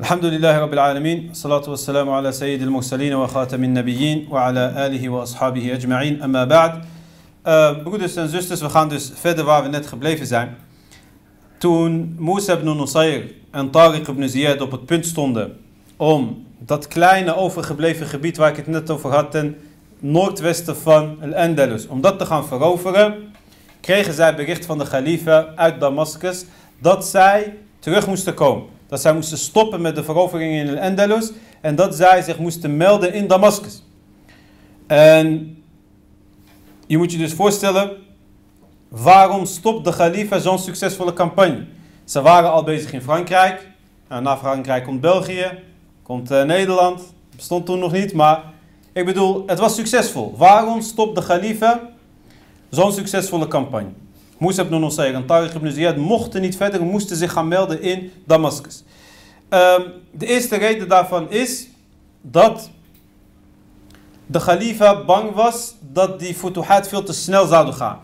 Alhamdulillah Rabbil Alameen, Salatu vesselamu ala seyyidil mursalin wa khatamin nebiyyin wa ala alihi wa ashabihi ajma'in. Uh, broeders en zusters, we gaan dus verder waar we net gebleven zijn. Toen Musa ibn Nusayr en Tariq ibn Ziyad op het punt stonden om dat kleine overgebleven gebied waar ik het net over had ten noordwesten van Al-Andalus, om dat te gaan veroveren, kregen zij bericht van de Khalifa uit Damascus dat zij terug moesten komen. Dat zij moesten stoppen met de verovering in Al-Andalus en dat zij zich moesten melden in Damascus. En je moet je dus voorstellen, waarom stopt de Khalifa zo'n succesvolle campagne? Ze waren al bezig in Frankrijk. Nou, na Frankrijk komt België, komt uh, Nederland. Bestond toen nog niet, maar ik bedoel, het was succesvol. Waarom stopt de Khalifa zo'n succesvolle campagne? Musa ibn Nusayr en Tariq ibn Ziyad mochten niet verder, moesten zich gaan melden in Damascus. Um, de eerste reden daarvan is dat de Khalifa bang was dat die futuhat veel te snel zouden gaan.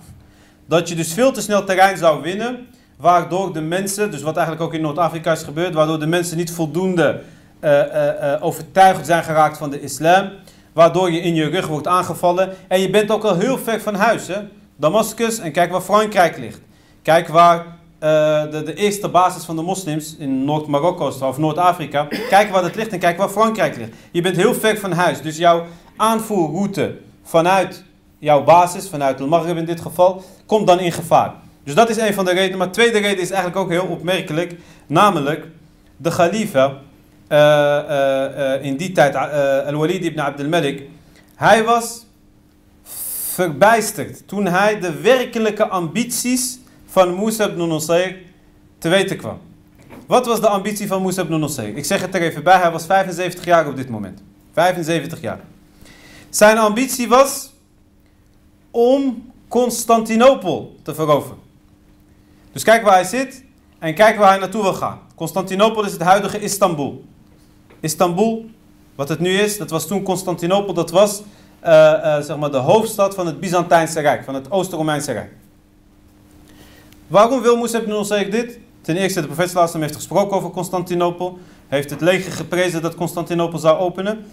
Dat je dus veel te snel terrein zou winnen, waardoor de mensen, dus wat eigenlijk ook in Noord-Afrika is gebeurd, waardoor de mensen niet voldoende uh, uh, uh, overtuigd zijn geraakt van de islam, waardoor je in je rug wordt aangevallen en je bent ook al heel ver van huis. Hè? Damascus en kijk waar Frankrijk ligt. Kijk waar uh, de, de, eerste basis van de moslims in Noord-Marokko of Noord-Afrika. Kijk waar dat ligt en kijk waar Frankrijk ligt. Je bent heel ver van huis. Dus jouw aanvoerroute vanuit jouw basis, vanuit El Maghreb in dit geval, komt dan in gevaar. Dus dat is een van de redenen. Maar de tweede reden is eigenlijk ook heel opmerkelijk. Namelijk, de Khalifa uh, uh, in die tijd, Al-Walid ibn Abdul Malik, hij was verbijsterd toen hij de werkelijke ambities van Musa ibn Nusayr te weten kwam. Wat was de ambitie van Musa ibn Nusayr? Ik zeg het er even bij, hij was 75 jaar op dit moment. 75 jaar. Zijn ambitie was om Constantinopel te veroveren. Dus kijk waar hij zit en kijk waar hij naartoe wil gaan. Constantinopel is het huidige Istanbul. Istanbul, wat het nu is, dat was toen Constantinopel, dat was zeg maar de hoofdstad van het Byzantijnse Rijk, van het Oost-Romeinse Rijk. Waarom wil Musa ibn Nusayr dit? Ten eerste, de profeet Sallallahu heeft gesproken over Constantinopel. Heeft het leger geprezen dat Constantinopel zou openen.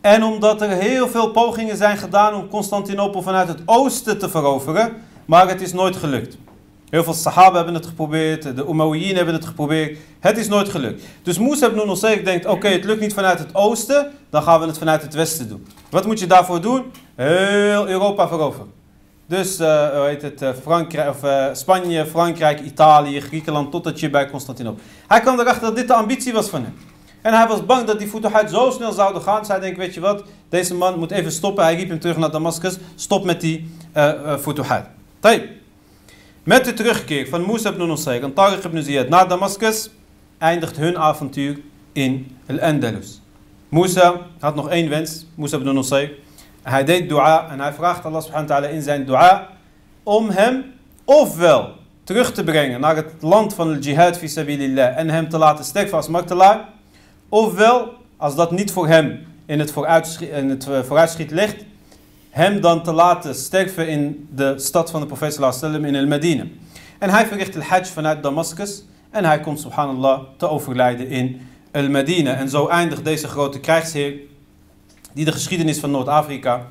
En omdat er heel veel pogingen zijn gedaan om Constantinopel vanuit het oosten te veroveren, maar het is nooit gelukt. Heel veel Sahaba hebben het geprobeerd, de Umayyin hebben het geprobeerd. Het is nooit gelukt. Dus Musa ibn Nusayr denkt, oké, het lukt niet vanuit het oosten, dan gaan we het vanuit het westen doen. Wat moet je daarvoor doen? Heel Europa veroveren. Dus, uh, hoe heet het, uh, Frankrijk, of, uh, Spanje, Frankrijk, Italië, Griekenland, totdat je bij Constantinopel. Hij kwam erachter dat dit de ambitie was van hem. En hij was bang dat die futuhat zo snel zouden gaan. Dus hij denkt, weet je wat, deze man moet even stoppen. Hij riep hem terug naar Damascus. Stop met die uh, futuhat. Met de terugkeer van Musa ibn Nusayr en Tariq ibn Ziyad naar Damascus eindigt hun avontuur in Al-Andalus. Musa had nog één wens, Musa ibn Nusayr. Hij deed dua en hij vraagt Allah subhanahu wa ta'ala in zijn dua om hem ofwel terug te brengen naar het land van de jihad fi sabilillah en hem te laten sterven als martelaar. Ofwel, als dat niet voor hem in het, vooruitschiet, in het vooruitschiet ligt, hem dan te laten sterven in de stad van de profeet sallam in al-Medina. En hij verricht de hajj vanuit Damascus en hij komt subhanallah te overlijden in al-Medina. En zo eindigt deze grote krijgsheer die de geschiedenis van Noord-Afrika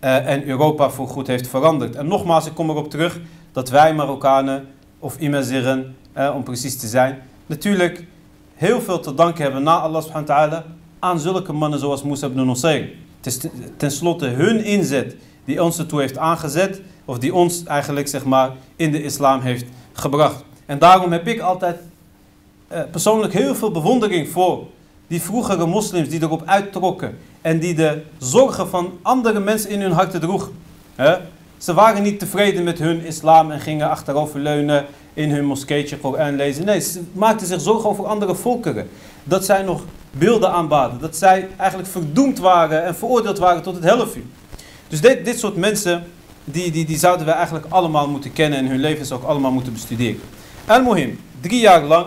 uh, en Europa voorgoed heeft veranderd. En nogmaals, ik kom erop terug dat wij Marokkanen of Imaziren, uh, om precies te zijn, natuurlijk heel veel te danken hebben na Allah subhanahu wa ta'ala aan zulke mannen zoals Musa ibn Nusayr. Het is tenslotte hun inzet die ons ertoe heeft aangezet, of die ons eigenlijk zeg maar in de islam heeft gebracht. En daarom heb ik altijd uh, persoonlijk heel veel bewondering voor die vroegere moslims die erop uittrokken en die de zorgen van andere mensen in hun harten droegen. Ze waren niet tevreden met hun islam en gingen achteroverleunen in hun moskeetje Koran lezen. Nee, ze maakten zich zorgen over andere volkeren. Dat zij nog beelden aanbaden. Dat zij eigenlijk verdoemd waren en veroordeeld waren tot het helfuur. Dus dit, dit soort mensen, die, die, die zouden we eigenlijk allemaal moeten kennen en hun levens ook allemaal moeten bestuderen. Al-Muhim, drie jaar lang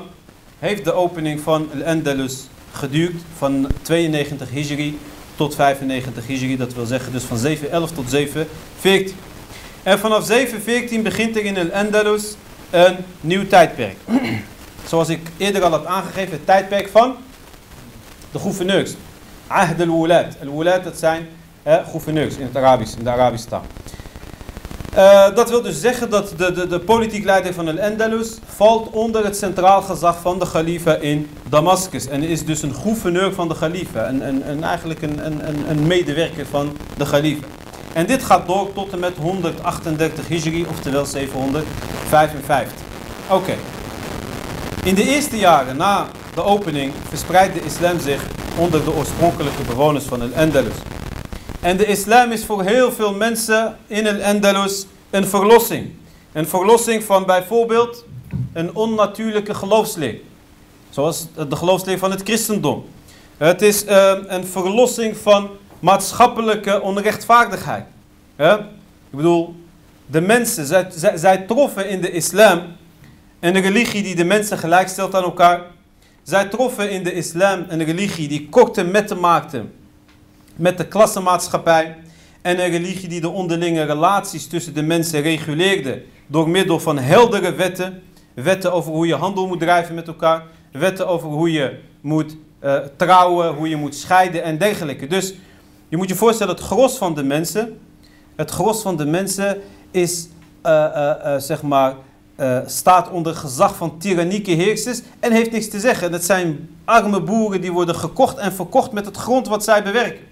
heeft de opening van Al-Andalus geduurd. Van 92 Hijri tot 95 Hijri. Dat wil zeggen dus van 711 tot 714. En vanaf 714 begint er in Al-Andalus een nieuw tijdperk. Zoals ik eerder al had aangegeven, het tijdperk van de gouverneurs. Ahd al-wulat. Al-wulat, dat zijn eh, gouverneurs in het Arabisch, in de Arabische taal. Uh, dat wil dus zeggen dat de, de, de politiek leider van Al-Andalus valt onder het centraal gezag van de Khalifa in Damascus. En is dus een gouverneur van de Khalifa. Een, een eigenlijk een, een, een medewerker van de Khalifa. En dit gaat door tot en met 138 Hijri, oftewel 755. Oké. In de eerste jaren na de opening verspreidt de islam zich onder de oorspronkelijke bewoners van Al-Andalus. En de islam is voor heel veel mensen in Al-Andalus een verlossing. Een verlossing van bijvoorbeeld een onnatuurlijke geloofsleer. Zoals de geloofsleer van het christendom. Het is uh, een verlossing van maatschappelijke onrechtvaardigheid. Ik bedoel, de mensen, zij, zij, troffen in de islam een religie die de mensen gelijkstelt aan elkaar. Zij troffen in de islam een religie die korte metten maakte met de klassenmaatschappij. En een religie die de onderlinge relaties tussen de mensen reguleerde door middel van heldere wetten. Wetten over hoe je handel moet drijven met elkaar. Wetten over hoe je moet uh, trouwen, hoe je moet scheiden en dergelijke. Dus je moet je voorstellen, het gros van de mensen, het gros van de mensen is, uh, uh, zeg maar, staat onder gezag van tyrannieke heersers en heeft niks te zeggen. Dat zijn arme boeren die worden gekocht en verkocht met het grond wat zij bewerken.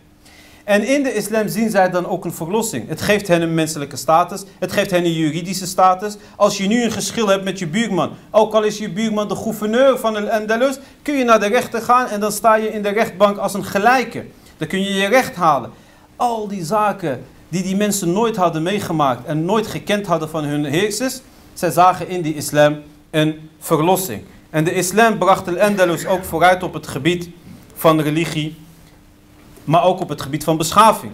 En in de islam zien zij dan ook een verlossing. Het geeft hen een menselijke status. Het geeft hen een juridische status. Als je nu een geschil hebt met je buurman, ook al is je buurman de gouverneur van Al-Andalus, kun je naar de rechter gaan en dan sta je in de rechtbank als een gelijke. Dan kun je je recht halen. Al die zaken die die mensen nooit hadden meegemaakt en nooit gekend hadden van hun heersers, zij zagen in die islam een verlossing. En de islam bracht Al-Andalus ook vooruit op het gebied van religie maar ook op het gebied van beschaving.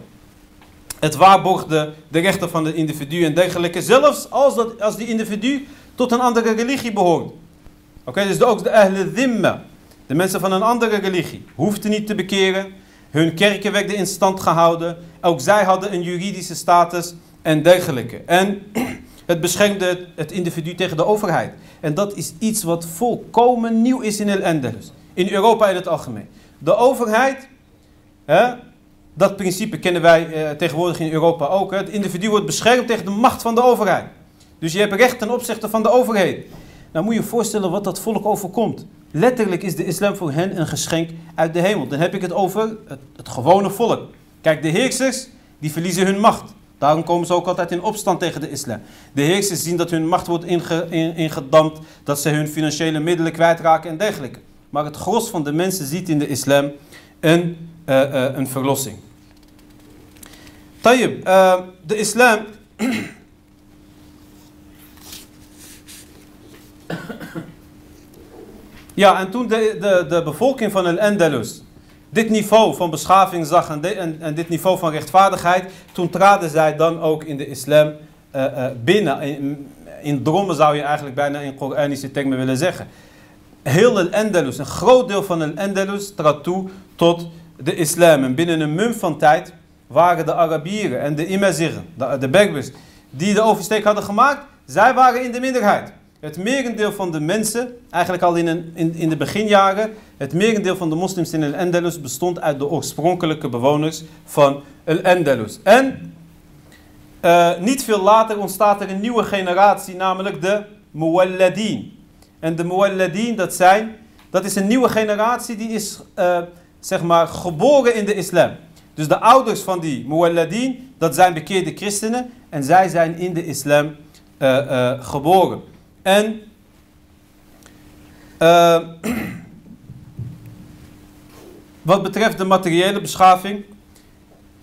Het waarborgde de rechten van het individu en dergelijke, zelfs als, dat, als die individu tot een andere religie behoort. Oké, dus ook de ahle dhimma, de mensen van een andere religie, hoefden niet te bekeren. Hun kerken werden in stand gehouden. Ook zij hadden een juridische status en dergelijke. En het beschermde het individu tegen de overheid. En dat is iets wat volkomen nieuw is in El. In Europa in het algemeen. De overheid dat principe kennen wij eh, tegenwoordig in Europa ook. Hè? Het individu wordt beschermd tegen de macht van de overheid. Dus je hebt recht ten opzichte van de overheid. Nou moet je je voorstellen wat dat volk overkomt. Letterlijk is de islam voor hen een geschenk uit de hemel. Dan heb ik het over het, gewone volk. Kijk, de heersers, die verliezen hun macht. Daarom komen ze ook altijd in opstand tegen de islam. De heersers zien dat hun macht wordt inge, in, ingedampt, dat ze hun financiële middelen kwijtraken en dergelijke. Maar het gros van de mensen ziet in de islam een uh, uh, een verlossing. Tayyip, uh, de islam. Ja, en toen de, de, de bevolking van El-Andalus dit niveau van beschaving zag en, de, en, dit niveau van rechtvaardigheid, toen traden zij dan ook in de islam binnen. In, in drommen zou je eigenlijk bijna in Koranische termen willen zeggen. Heel El-Andalus, een groot deel van El-Andalus trad toe tot de islam. En binnen een mum van tijd waren de Arabieren en de Imaziren, de, de Berbers, die de oversteek hadden gemaakt, zij waren in de minderheid. Het merendeel van de mensen, eigenlijk al in, een, in, in de beginjaren, het merendeel van de moslims in Al-Andalus bestond uit de oorspronkelijke bewoners van Al-Andalus. En uh, niet veel later ontstaat er een nieuwe generatie, namelijk de Muwalladin. En de Muwalladin, dat zijn, dat is een nieuwe generatie die is uh, zeg maar, geboren in de islam. Dus de ouders van die muwalladin, dat zijn bekeerde christenen. En zij zijn in de islam uh, geboren. En uh, wat betreft de materiële beschaving,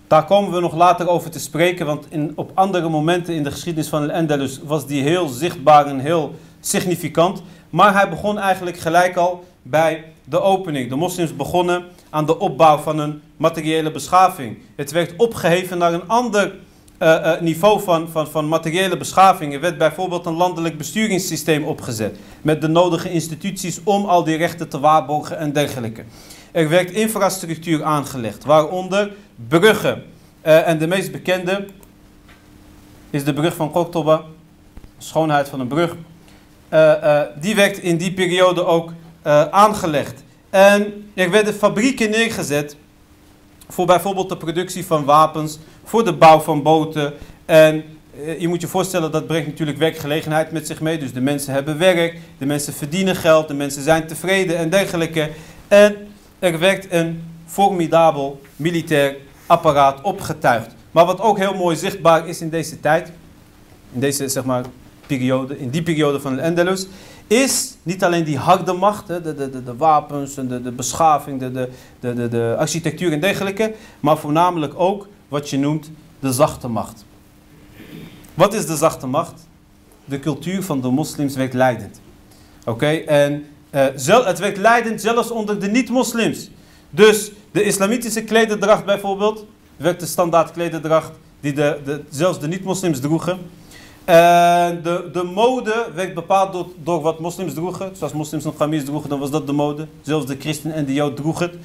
daar komen we nog later over te spreken. Want in, op andere momenten in de geschiedenis van Al-Andalus was die heel zichtbaar en heel significant. Maar hij begon eigenlijk gelijk al bij de opening. De moslims begonnen aan de opbouw van een materiële beschaving. Het werd opgeheven naar een ander uh, niveau van, van, van materiële beschaving. Er werd bijvoorbeeld een landelijk besturingssysteem opgezet. Met de nodige instituties om al die rechten te waarborgen en dergelijke. Er werd infrastructuur aangelegd, waaronder bruggen. Uh, en de meest bekende is de brug van Kortoba. Schoonheid van een brug. die werd in die periode ook aangelegd. En er werden fabrieken neergezet voor bijvoorbeeld de productie van wapens, voor de bouw van boten. En eh, je moet je voorstellen, dat brengt natuurlijk werkgelegenheid met zich mee. Dus de mensen hebben werk, de mensen verdienen geld, de mensen zijn tevreden en dergelijke. En er werd een formidabel militair apparaat opgetuigd. Maar wat ook heel mooi zichtbaar is in deze tijd, in deze zeg maar, periode, in die periode van de Endelus, is niet alleen die harde macht, de, de, de, de wapens en de, de beschaving, de, de, de, de, de architectuur en dergelijke, maar voornamelijk ook wat je noemt de zachte macht. Wat is de zachte macht? De cultuur van de moslims werd leidend. Oké, en uh, het werd leidend zelfs onder de niet-moslims. Dus de islamitische klederdracht bijvoorbeeld, werd de standaard klederdracht die de, de, zelfs de niet-moslims droegen. En de, de mode werd bepaald door, door wat moslims droegen. Zoals moslims een gamis droegen, dan was dat de mode. Zelfs de christen en de jood droegen het.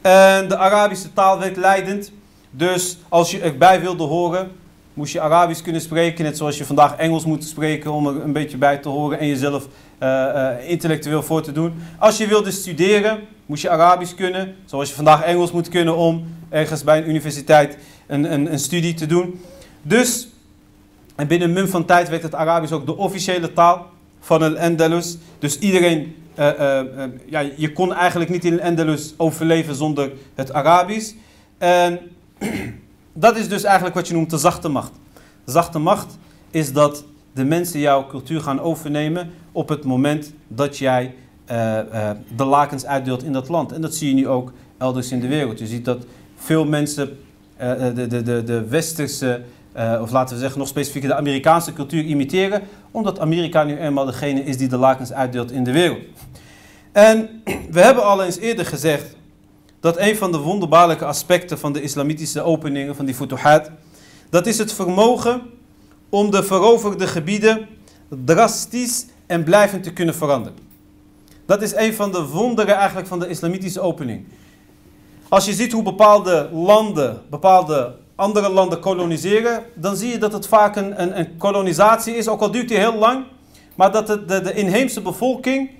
En de Arabische taal werd leidend. Dus als je erbij wilde horen, moest je Arabisch kunnen spreken. Net zoals je vandaag Engels moet spreken om er een beetje bij te horen en jezelf uh, uh, intellectueel voor te doen. Als je wilde studeren, moest je Arabisch kunnen. Zoals je vandaag Engels moet kunnen om ergens bij een universiteit een, een, een studie te doen. Dus en binnen een mum van tijd werd het Arabisch ook de officiële taal van el Andalus. Dus iedereen, uh, ja, je kon eigenlijk niet in el Andalus overleven zonder het Arabisch. En dat is dus eigenlijk wat je noemt de zachte macht. Zachte macht is dat de mensen jouw cultuur gaan overnemen op het moment dat jij de lakens uitdeelt in dat land. En dat zie je nu ook elders in de wereld. Je ziet dat veel mensen de, de, de, de westerse of laten we zeggen nog specifieker de Amerikaanse cultuur imiteren, omdat Amerika nu eenmaal degene is die de lakens uitdeelt in de wereld. En we hebben al eens eerder gezegd dat een van de wonderbaarlijke aspecten van de islamitische openingen, van die futuhat, dat is het vermogen om de veroverde gebieden drastisch en blijvend te kunnen veranderen. Dat is een van de wonderen eigenlijk van de islamitische opening. Als je ziet hoe bepaalde landen, bepaalde andere landen koloniseren, dan zie je dat het vaak een, een, een kolonisatie is, ook al duurt die heel lang, maar dat de, de, inheemse bevolking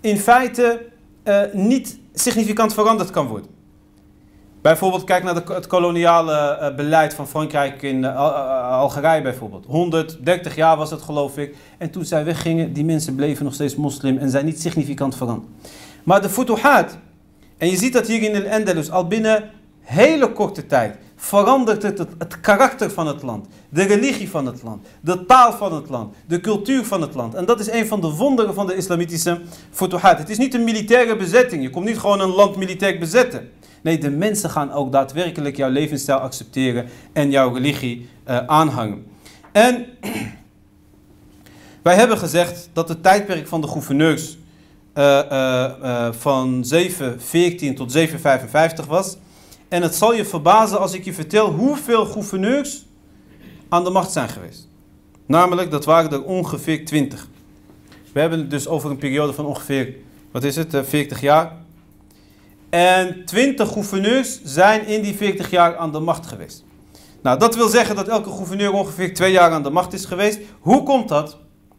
in feite uh, niet significant veranderd kan worden. Bijvoorbeeld kijk naar het koloniale uh, beleid van Frankrijk in uh, Algerije bijvoorbeeld. 130 jaar was het geloof ik. En toen zij weggingen, die mensen bleven nog steeds moslim en zijn niet significant veranderd. Maar de futuhat, en je ziet dat hier in de Andalus al binnen hele korte tijd verandert het, het, karakter van het land, de religie van het land, de taal van het land, de cultuur van het land. En dat is een van de wonderen van de islamitische futuhat. Het is niet een militaire bezetting. Je komt niet gewoon een land militair bezetten. Nee, de mensen gaan ook daadwerkelijk jouw levensstijl accepteren en jouw religie uh, aanhangen. En wij hebben gezegd dat het tijdperk van de gouverneurs uh, uh, van 714 tot 755 was. En het zal je verbazen als ik je vertel hoeveel gouverneurs aan de macht zijn geweest. Namelijk, dat waren er ongeveer 20. We hebben het dus over een periode van ongeveer, wat is het, 40 eh, jaar. En 20 gouverneurs zijn in die 40 jaar aan de macht geweest. Nou, dat wil zeggen dat elke gouverneur ongeveer twee jaar aan de macht is geweest. Hoe komt dat?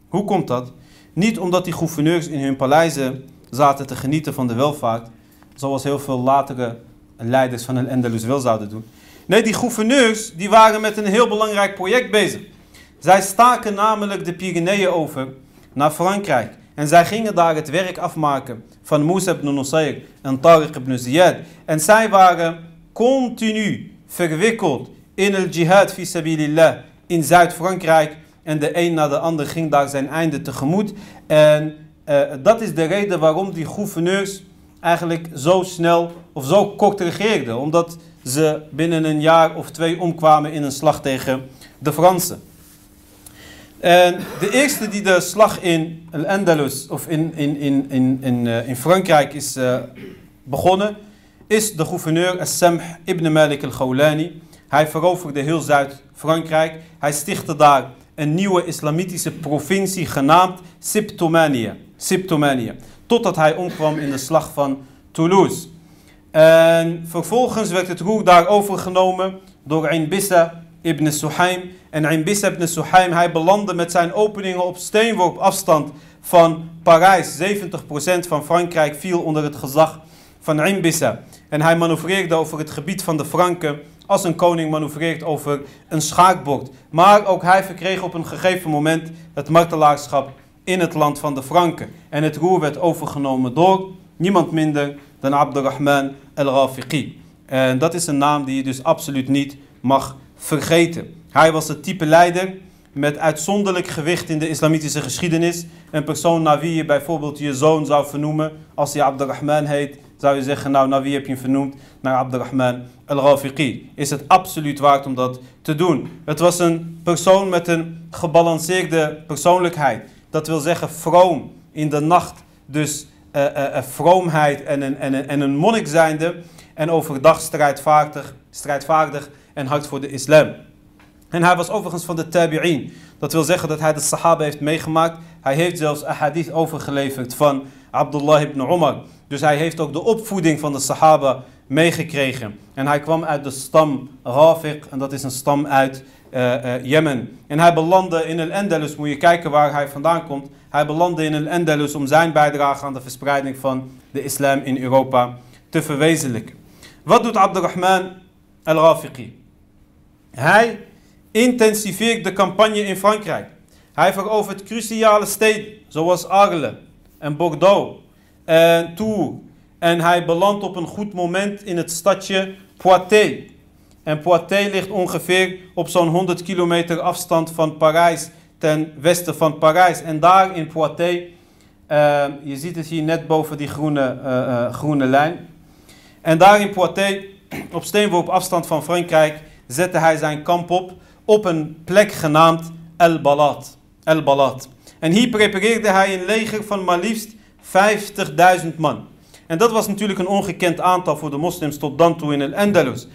Hoe komt dat? Niet omdat die gouverneurs in hun paleizen zaten te genieten van de welvaart, zoals heel veel latere leiders van een Endelus wel zouden doen. Nee, die gouverneurs die waren met een heel belangrijk project bezig. Zij staken namelijk de Pyreneeën over naar Frankrijk. En zij gingen daar het werk afmaken van Moussa ibn Nusayr en Tariq ibn Ziyad. En zij waren continu verwikkeld in het jihad fi sabilillah in Zuid-Frankrijk. En de een na de ander ging daar zijn einde tegemoet. En uh, dat is de reden waarom die gouverneurs eigenlijk zo snel of zo kort regeerden. Omdat ze binnen een jaar of twee omkwamen in een slag tegen de Fransen. En de eerste die de slag in Al-Andalus of in, in, in, in, in, uh, in Frankrijk is uh, begonnen, is de gouverneur As-Samh ibn Malik al-Khawlani. Hij veroverde heel Zuid-Frankrijk. Hij stichtte daar een nieuwe islamitische provincie genaamd. Siptomania totdat hij omkwam in de slag van Toulouse. En vervolgens werd het roer daar overgenomen door Ainbissa ibn Suhaim. En Ainbissa ibn Suhaim, hij belandde met zijn openingen op steenworp afstand van Parijs. 70% van Frankrijk viel onder het gezag van Imbissa. En hij manoeuvreerde over het gebied van de Franken als een koning manoeuvreert over een schaakbord. Maar ook hij verkreeg op een gegeven moment het martelaarschap in het land van de Franken. En het roer werd overgenomen door niemand minder dan Abdurrahman al-Rafiqi. En dat is een naam die je dus absoluut niet mag vergeten. Hij was het type leider met uitzonderlijk gewicht in de islamitische geschiedenis. Een persoon naar wie je bijvoorbeeld je zoon zou vernoemen. Als hij Abdurrahman heet, zou je zeggen, nou, naar wie heb je hem vernoemd? Naar Abdurrahman al-Rafiqi. Is het absoluut waard om dat te doen? Het was een persoon met een gebalanceerde persoonlijkheid. Dat wil zeggen vroom in de nacht. Dus uh, uh, vroomheid en een, en, een, en een monnik zijnde. En overdag strijdvaardig, strijdvaardig en hard voor de islam. En hij was overigens van de tabi'in. Dat wil zeggen dat hij de sahaba heeft meegemaakt. Hij heeft zelfs een hadith overgeleverd van Abdullah ibn Umar. Dus hij heeft ook de opvoeding van de sahaba meegekregen. En hij kwam uit de stam Rafiq. En dat is een stam uit uh, uh, Jemen. En hij belandde in el Andalus. Moet je kijken waar hij vandaan komt. Hij belandde in el Andalus om zijn bijdrage aan de verspreiding van de islam in Europa te verwezenlijken. Wat doet Abdurrahman al-Rafiqi? Hij intensiveert de campagne in Frankrijk. Hij verovert cruciale steden zoals Arles en Bordeaux en Tours. En hij belandt op een goed moment in het stadje Poitiers. En Poitiers ligt ongeveer op zo'n 100 kilometer afstand van Parijs, ten westen van Parijs. En daar in Poitiers, uh, je ziet het hier net boven die groene, uh, uh, groene lijn. En daar in Poitiers, op steenworp afstand van Frankrijk, zette hij zijn kamp op op een plek genaamd El Balat. El Balat. En hier prepareerde hij een leger van maar liefst 50.000 man. En dat was natuurlijk een ongekend aantal voor de moslims tot dan toe in El Andalus.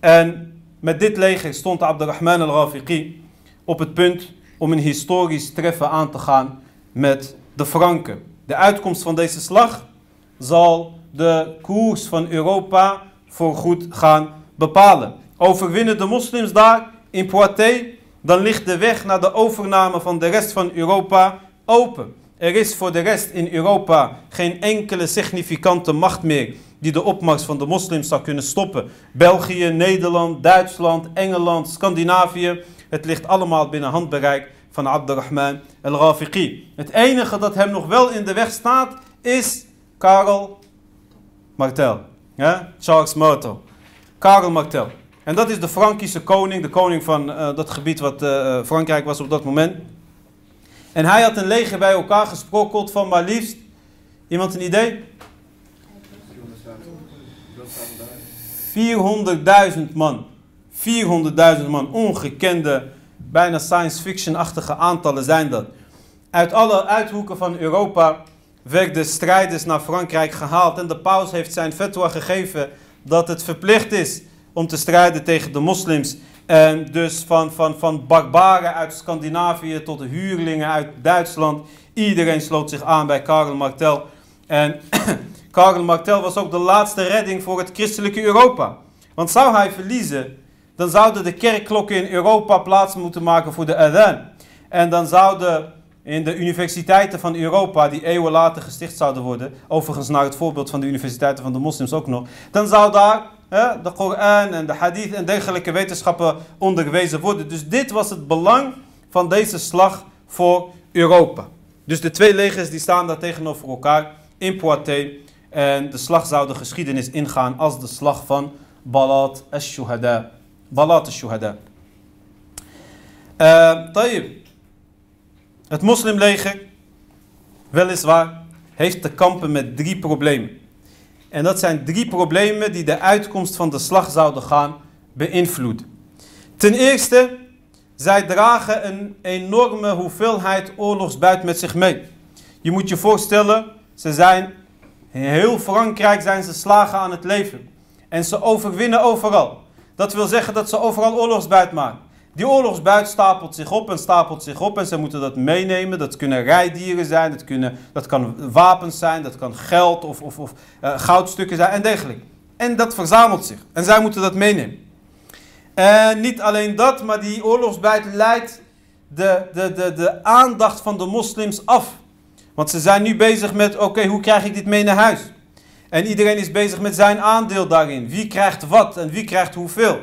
En met dit leger stond Abdurrahman al-Rafiqi op het punt om een historisch treffen aan te gaan met de Franken. De uitkomst van deze slag zal de koers van Europa voorgoed gaan bepalen. Overwinnen de moslims daar in Poitiers, dan ligt de weg naar de overname van de rest van Europa open. Er is voor de rest in Europa geen enkele significante macht meer die de opmars van de moslims zou kunnen stoppen. België, Nederland, Duitsland, Engeland, Scandinavië. Het ligt allemaal binnen handbereik van Abdurrahman al-Rafiqi. Het enige dat hem nog wel in de weg staat is Karel Martel. Charles Martel. Karel Martel. En dat is de Frankische koning, de koning van uh, dat gebied wat uh, Frankrijk was op dat moment. En hij had een leger bij elkaar gesprokkeld van maar liefst, iemand een idee? 400.000 man. 400.000 man. Ongekende, bijna science fiction-achtige aantallen zijn dat. Uit alle uithoeken van Europa werden strijders naar Frankrijk gehaald. En de paus heeft zijn fatwa gegeven dat het verplicht is om te strijden tegen de moslims. En dus van, van, van barbaren uit Scandinavië tot de huurlingen uit Duitsland. Iedereen sloot zich aan bij Karel Martel. En Karel Martel was ook de laatste redding voor het christelijke Europa. Want zou hij verliezen, dan zouden de kerkklokken in Europa plaats moeten maken voor de adhan. En dan zouden in de universiteiten van Europa, die eeuwen later gesticht zouden worden, overigens naar het voorbeeld van de universiteiten van de moslims ook nog, dan zou daar de Koran en de hadith en dergelijke wetenschappen onderwezen worden. Dus dit was het belang van deze slag voor Europa. Dus de twee legers die staan daar tegenover elkaar in Poitiers. En de slag zou de geschiedenis ingaan als de slag van Balat al-Shuhada. Balat al-Shuhada. Uh, het moslimleger, weliswaar, heeft te kampen met drie problemen. En dat zijn drie problemen die de uitkomst van de slag zouden gaan beïnvloeden. Ten eerste, zij dragen een enorme hoeveelheid oorlogsbuit met zich mee. Je moet je voorstellen, ze zijn in heel Frankrijk zijn ze slagen aan het leven. En ze overwinnen overal. Dat wil zeggen dat ze overal oorlogsbuit maken. Die oorlogsbuit stapelt zich op en stapelt zich op en ze moeten dat meenemen. Dat kunnen rijdieren zijn, dat, kunnen, dat kan wapens zijn, dat kan geld of, of, of uh, goudstukken zijn en dergelijke. En dat verzamelt zich en zij moeten dat meenemen. En niet alleen dat, maar die oorlogsbuit leidt de, de, de, de aandacht van de moslims af. Want ze zijn nu bezig met, oké, hoe krijg ik dit mee naar huis? En iedereen is bezig met zijn aandeel daarin. Wie krijgt wat en wie krijgt hoeveel.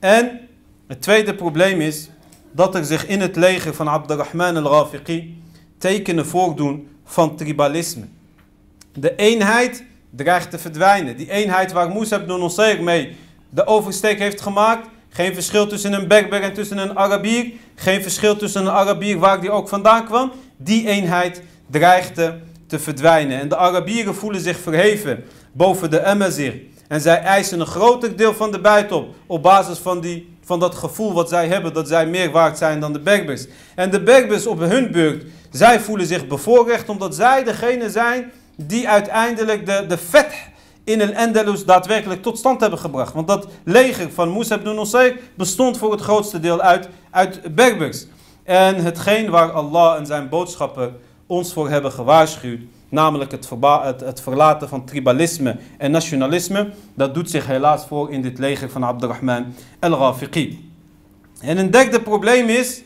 En het tweede probleem is dat er zich in het leger van Abdurrahman al-Rafiqi tekenen voordoen van tribalisme. De eenheid dreigt te verdwijnen. Die eenheid waar Musa ibn Nusayr mee de oversteek heeft gemaakt. Geen verschil tussen een Berber en tussen een Arabier. Geen verschil tussen een Arabier waar die ook vandaan kwam. Die eenheid dreigde te verdwijnen. En de Arabieren voelen zich verheven boven de Amazir. En zij eisen een groter deel van de buit op. Op basis van, die, van dat gevoel wat zij hebben dat zij meer waard zijn dan de Berbers. En de Berbers op hun beurt, zij voelen zich bevoorrecht omdat zij degene zijn die uiteindelijk de, de vet in el Andalus daadwerkelijk tot stand hebben gebracht. Want dat leger van Musa ibn Nusayr bestond voor het grootste deel uit, uit Berbers. En hetgeen waar Allah en zijn boodschappen ons voor hebben gewaarschuwd, namelijk het, het, het, verlaten van tribalisme en nationalisme, dat doet zich helaas voor in dit leger van Abdurrahman al-Rafiqi. En een derde probleem is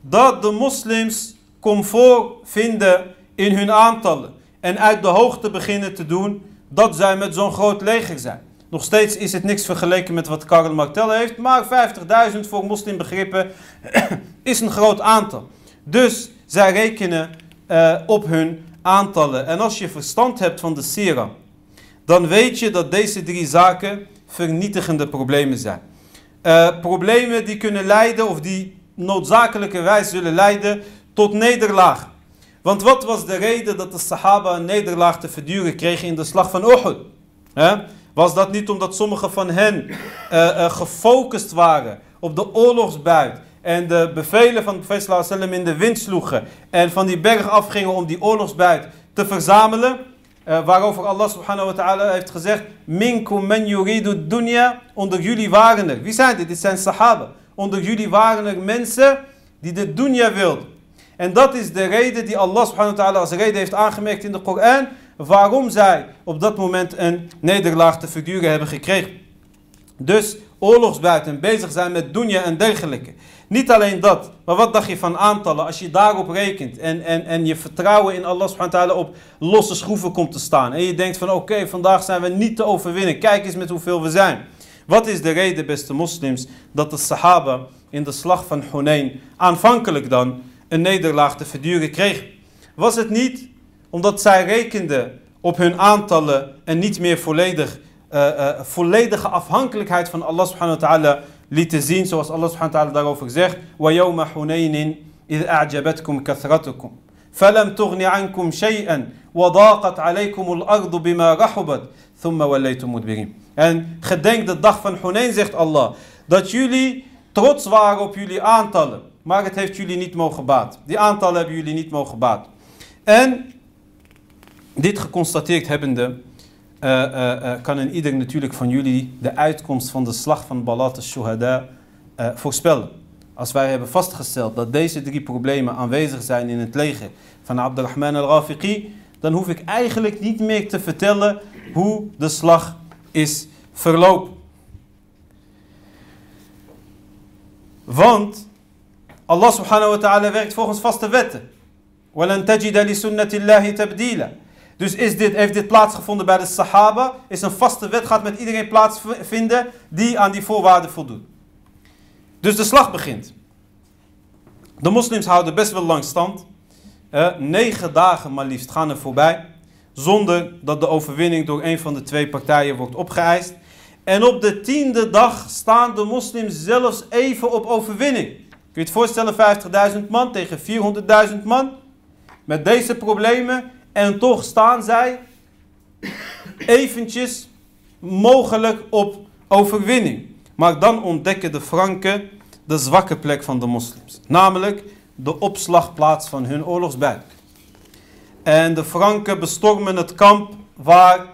dat de moslims comfort vinden in hun aantallen en uit de hoogte beginnen te doen dat zij met zo'n groot leger zijn. Nog steeds is het niks vergeleken met wat Karl Martel heeft, maar 50.000 voor moslimbegrippen is een groot aantal. Dus zij rekenen uh, op hun aantallen. En als je verstand hebt van de Sira, dan weet je dat deze drie zaken vernietigende problemen zijn. Uh, problemen die kunnen leiden of die noodzakelijkerwijs zullen leiden tot nederlaag. Want wat was de reden dat de Sahaba een nederlaag te verduren kregen in de slag van Uhud? Was dat niet omdat sommige van hen uh, gefocust waren op de oorlogsbuit en de bevelen van de profeet sallam in de wind sloegen en van die berg afgingen om die oorlogsbuit te verzamelen? Uh, waarover Allah subhanahu wa ta'ala heeft gezegd: Minkum men yuridu dunya. Onder jullie waren er. Wie zijn dit? Dit zijn Sahaba. Onder jullie waren er mensen die de dunya wilden. En dat is de reden die Allah subhanahu wa ta'ala als reden heeft aangemerkt in de Koran. Waarom zij op dat moment een nederlaag te verduren hebben gekregen. Dus oorlogsbuiten bezig zijn met dunya en dergelijke. Niet alleen dat, maar wat dacht je van aantallen als je daarop rekent en, en, en je vertrouwen in Allah subhanahu wa ta'ala op losse schroeven komt te staan. En je denkt van oké, vandaag zijn we niet te overwinnen. Kijk eens met hoeveel we zijn. Wat is de reden, beste moslims, dat de Sahaba in de slag van Hunayn aanvankelijk dan een nederlaag te verduren kreeg. Was het niet omdat zij rekenden op hun aantallen en niet meer volledig, uh, uh, volledige afhankelijkheid van Allah subhanahu wa ta'ala lieten zien, zoals Allah subhanahu wa ta'ala daarover zegt: وَيَوْمَ حُنَيْنٍ إِذْ أَعْجَبَتْكُمْ كَثْرَتُكُمْ فَلَمْ تُغْنِ عَنْكُمْ شَيْئًا وَضَاقَتْ عَلَيْكُمُ الْأَرْضُ بِمَا رَحُبَتْ ثُمَّ وَلَّيْتُمْ مُدْبِرِينَ En gedenk de dag van Hunayn, zegt Allah, dat jullie trots waren op jullie aantallen maar het heeft jullie niet mogen baat. Die aantallen hebben jullie niet mogen baat. En dit geconstateerd hebbende, uh, uh, uh, kan een ieder natuurlijk van jullie de uitkomst van de slag van Balat al-Shuhada voorspellen. Als wij hebben vastgesteld dat deze drie problemen aanwezig zijn in het leger van Abdurrahman al-Rafiqi, dan hoef ik eigenlijk niet meer te vertellen hoe de slag is verlopen. Want Allah subhanahu wa ta'ala werkt volgens vaste wetten. وَلَن تَجِدَ لِسُنَّةِ اللَّهِ تَبْدِيلًا dus is dit, heeft dit plaatsgevonden bij de Sahaba, is een vaste wet, gaat met iedereen plaatsvinden die aan die voorwaarden voldoet. Dus de slag begint. De moslims houden best wel lang stand. Uh, negen dagen maar liefst gaan er voorbij. Zonder dat de overwinning door een van de twee partijen wordt opgeëist. En op de tiende dag staan de moslims zelfs even op overwinning. Kun je het voorstellen, 50.000 man tegen 400.000 man? Met deze problemen. En toch staan zij eventjes mogelijk op overwinning. Maar dan ontdekken de Franken de zwakke plek van de moslims. Namelijk de opslagplaats van hun oorlogsbuit. En de Franken bestormen het kamp waar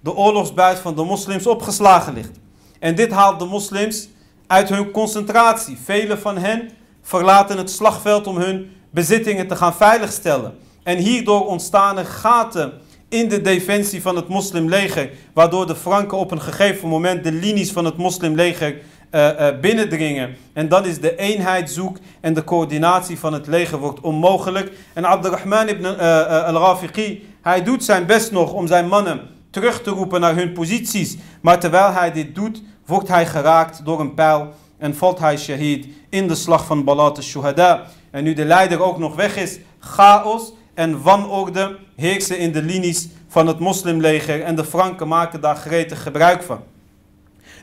de oorlogsbuit van de moslims opgeslagen ligt. En dit haalt de moslims uit hun concentratie. Velen van hen verlaten het slagveld om hun bezittingen te gaan veiligstellen. En hierdoor ontstaan er gaten in de defensie van het moslimleger, waardoor de Franken op een gegeven moment de linies van het moslimleger uh, binnendringen. En dan is de eenheid zoek en de coördinatie van het leger wordt onmogelijk. En Abdurrahman ibn uh, al-Rafiqi, hij doet zijn best nog om zijn mannen terug te roepen naar hun posities. Maar terwijl hij dit doet, wordt hij geraakt door een pijl en valt hij shahid in de slag van Balat al-Shuhada. En nu de leider ook nog weg is, chaos en wanorde heersen in de linies van het moslimleger en de Franken maken daar gretig gebruik van.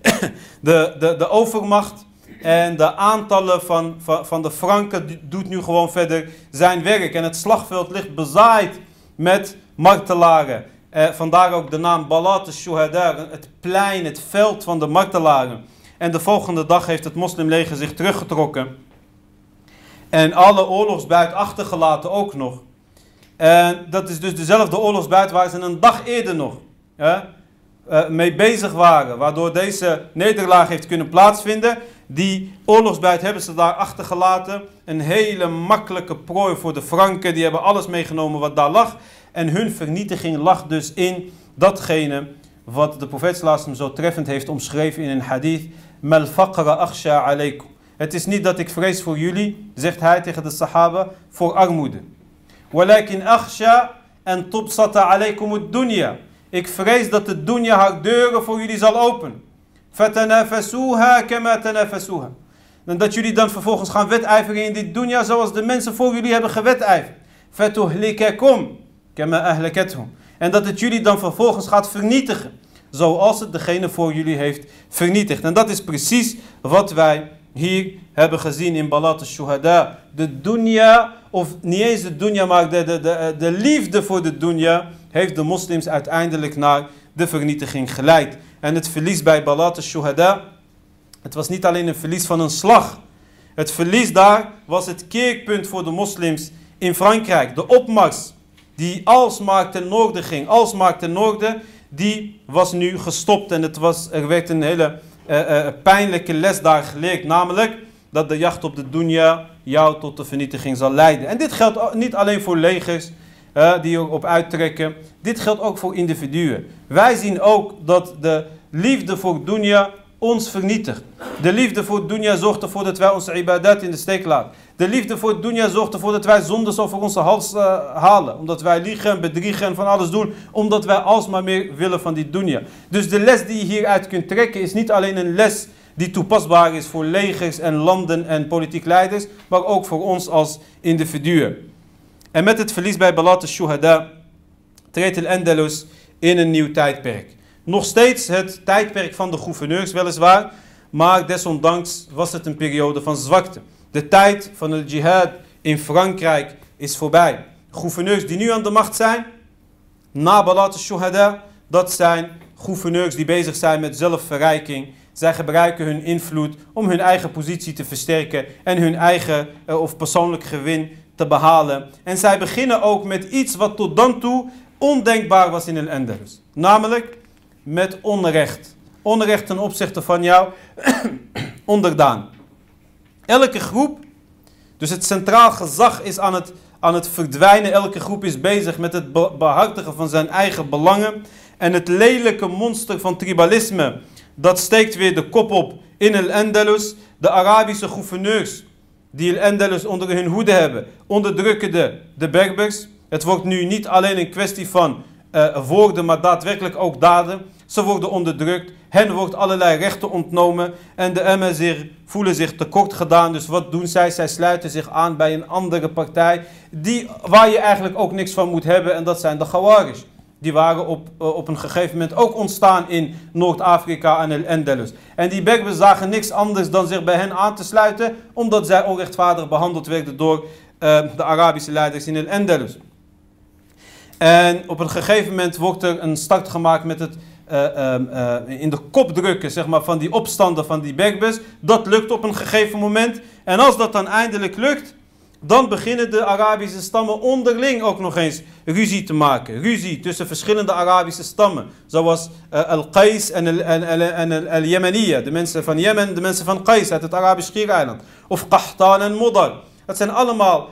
De, de, de overmacht en de aantallen van, van, de Franken doet nu gewoon verder zijn werk. En het slagveld ligt bezaaid met martelaren. Eh, vandaar ook de naam Balat al-Shuhada, het plein, het veld van de martelaren. En de volgende dag heeft het moslimleger zich teruggetrokken. En alle oorlogsbuit achtergelaten ook nog. En dat is dus dezelfde oorlogsbuit waar ze een dag eerder nog uh, mee bezig waren. Waardoor deze nederlaag heeft kunnen plaatsvinden. Die oorlogsbuit hebben ze daar achtergelaten. Een hele makkelijke prooi voor de Franken. Die hebben alles meegenomen wat daar lag. En hun vernietiging lag dus in datgene wat de profeet Sallallahu zo treffend heeft omschreven in een hadith. Mal faqra akhsha alaykum. Het is niet dat ik vrees voor jullie, zegt hij tegen de sahaba, voor armoede. Walakin akhsha en tubsata alaykum. Ik vrees dat de dunya haar deuren voor jullie zal openen. Fatanafasuha kama tanafasuha. En dat jullie dan vervolgens gaan wedijveren in dit dunya zoals de mensen voor jullie hebben gewedijverd. Fatuhlikakum kama ahlakethum. En dat het jullie dan vervolgens gaat vernietigen. Zoals het degene voor jullie heeft vernietigd. En dat is precies wat wij hier hebben gezien in Balat al-Shuhada. De dunya, of niet eens de dunya, maar de, de, de, de liefde voor de dunya, heeft de moslims uiteindelijk naar de vernietiging geleid. En het verlies bij Balat al-Shuhada, het was niet alleen een verlies van een slag. Het verlies daar was het keerpunt voor de moslims in Frankrijk. De opmars die alsmaar ten noorden ging, alsmaar ten noorden, die was nu gestopt. En het was, er werd een hele uh, pijnlijke les daar geleerd. Namelijk dat de jacht op de dunya jou tot de vernietiging zal leiden. En dit geldt niet alleen voor legers uh, die erop uittrekken. Dit geldt ook voor individuen. Wij zien ook dat de liefde voor dunya ons vernietigt. De liefde voor dunya zorgt ervoor dat wij onze ibadat in de steek laten. De liefde voor dunya zorgt ervoor dat wij zondes over onze hals uh, halen. Omdat wij liegen, bedriegen en van alles doen. Omdat wij alsmaar meer willen van die dunya. Dus de les die je hieruit kunt trekken is niet alleen een les die toepasbaar is voor legers en landen en politiek leiders. Maar ook voor ons als individuen. En met het verlies bij Balat al-Shuhada treedt el-Andalus in een nieuw tijdperk. Nog steeds het tijdperk van de gouverneurs weliswaar. Maar desondanks was het een periode van zwakte. De tijd van de jihad in Frankrijk is voorbij. Gouverneurs die nu aan de macht zijn, na Balat al-Shuhada, dat zijn gouverneurs die bezig zijn met zelfverrijking. Zij gebruiken hun invloed om hun eigen positie te versterken en hun eigen uh, of persoonlijk gewin te behalen. En zij beginnen ook met iets wat tot dan toe ondenkbaar was in een Andalus. Namelijk met onrecht. Onrecht ten opzichte van jou onderdaan. Elke groep, dus het centraal gezag is aan het, aan het verdwijnen. Elke groep is bezig met het behartigen van zijn eigen belangen. En het lelijke monster van tribalisme, dat steekt weer de kop op in el Andalus. De Arabische gouverneurs die el Andalus onder hun hoede hebben, onderdrukken de, de Berbers. Het wordt nu niet alleen een kwestie van uh, woorden, maar daadwerkelijk ook daden. Ze worden onderdrukt, hen wordt allerlei rechten ontnomen en de Amazir voelen zich tekort gedaan. Dus wat doen zij? Zij sluiten zich aan bij een andere partij die, waar je eigenlijk ook niks van moet hebben en dat zijn de Khawarij. Die waren op, uh, op een gegeven moment ook ontstaan in Noord-Afrika en El Andalus. En die Berbers zagen niks anders dan zich bij hen aan te sluiten, omdat zij onrechtvaardig behandeld werden door uh, de Arabische leiders in El Andalus. En op een gegeven moment wordt er een start gemaakt met het uh, uh, in de kop drukken zeg maar, van die opstanden van die Berbers. Dat lukt op een gegeven moment. En als dat dan eindelijk lukt, dan beginnen de Arabische stammen onderling ook nog eens ruzie te maken. Ruzie tussen verschillende Arabische stammen. Zoals uh, Al-Qais en Al-Yemeniya. De mensen van Jemen, de mensen van Qais uit het Arabisch Schiereiland. Of Qahtan en Modar. Dat zijn allemaal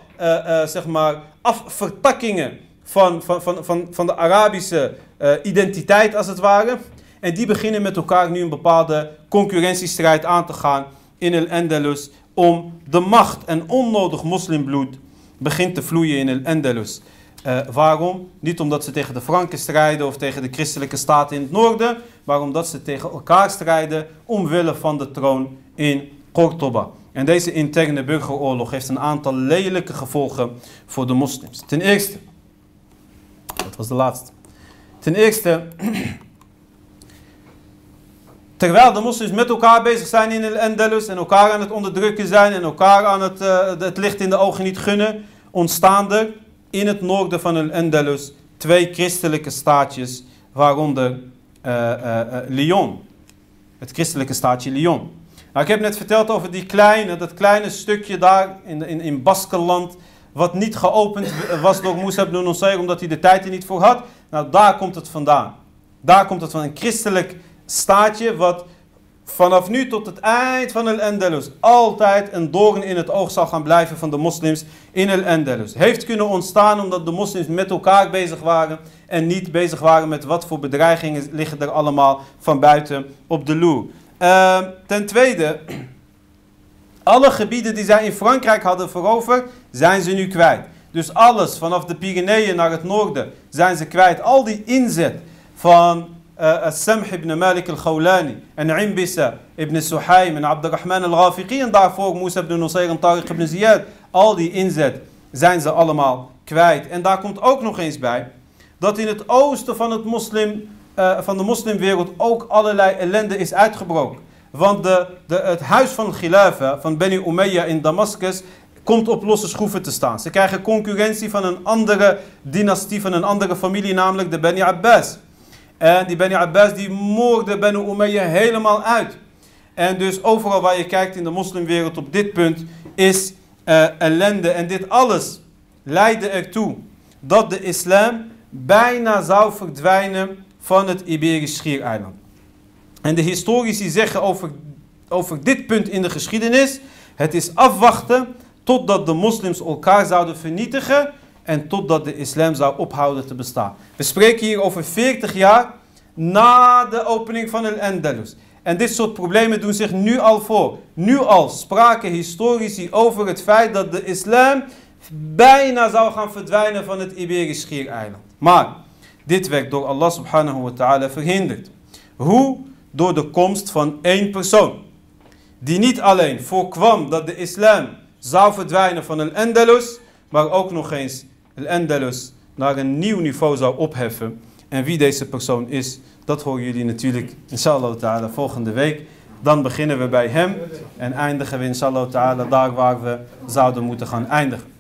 zeg maar afvertakkingen van, van, van, van, van de Arabische uh, identiteit als het ware. En die beginnen met elkaar nu een bepaalde concurrentiestrijd aan te gaan in El Andalus om de macht en onnodig moslimbloed begint te vloeien in El Andalus. Uh, waarom? Niet omdat ze tegen de Franken strijden of tegen de christelijke staten in het noorden, maar omdat ze tegen elkaar strijden omwille van de troon in Cordoba. En deze interne burgeroorlog heeft een aantal lelijke gevolgen voor de moslims. Ten eerste, dat was de laatste. Ten eerste, terwijl de moslims met elkaar bezig zijn in el Andalus en elkaar aan het onderdrukken zijn en elkaar aan het, uh, het licht in de ogen niet gunnen, ontstaan er in het noorden van el Andalus twee christelijke staatjes, waaronder uh, Lyon, het christelijke staatje Lyon. Nou, ik heb net verteld over die kleine, dat kleine stukje daar in, in, in Baskenland, wat niet geopend was door Moussa ibn Nusayr omdat hij de tijd er niet voor had. Nou, daar komt het vandaan. Daar komt het van een christelijk staatje wat vanaf nu tot het eind van El Andalus altijd een doorn in het oog zal gaan blijven van de moslims in El Andalus. Heeft kunnen ontstaan omdat de moslims met elkaar bezig waren en niet bezig waren met wat voor bedreigingen liggen er allemaal van buiten op de loer. Uh, ten tweede, alle gebieden die zij in Frankrijk hadden veroverd, zijn ze nu kwijt. Dus alles vanaf de Pyreneeën naar het noorden zijn ze kwijt. Al die inzet van uh, Samh ibn Malik al-Khawlani en Imbisa ibn Suhaim en Abdurrahman al-Ghafiqi en daarvoor Musa ibn Nusayr en Tariq ibn Ziyad. Al die inzet zijn ze allemaal kwijt. En daar komt ook nog eens bij dat in het oosten van, het moslim, uh, van de moslimwereld ook allerlei ellende is uitgebroken. Want de, de, het huis van Khilafa, van Beni Umayyah in Damascus, komt op losse schroeven te staan. Ze krijgen concurrentie van een andere dynastie, van een andere familie, namelijk de Beni Abbas. En die Beni Abbas die moorde Beni Umayyah helemaal uit. En dus overal waar je kijkt in de moslimwereld op dit punt is uh, ellende. En dit alles leidde ertoe dat de islam bijna zou verdwijnen van het Iberisch Schiereiland. En de historici zeggen over, over dit punt in de geschiedenis: het is afwachten totdat de moslims elkaar zouden vernietigen en totdat de islam zou ophouden te bestaan. We spreken hier over 40 jaar na de opening van el Andalus. En dit soort problemen doen zich nu al voor. Nu al spraken historici over het feit dat de islam bijna zou gaan verdwijnen van het Iberisch Schiereiland. Maar dit werd door Allah subhanahu wa ta'ala verhinderd. Hoe? Door de komst van één persoon. Die niet alleen voorkwam dat de islam zou verdwijnen van el Andalus, maar ook nog eens el Andalus naar een nieuw niveau zou opheffen. En wie deze persoon is, dat horen jullie natuurlijk inshallah ta'ala volgende week. Dan beginnen we bij hem en eindigen we inshallah ta'ala daar waar we zouden moeten gaan eindigen.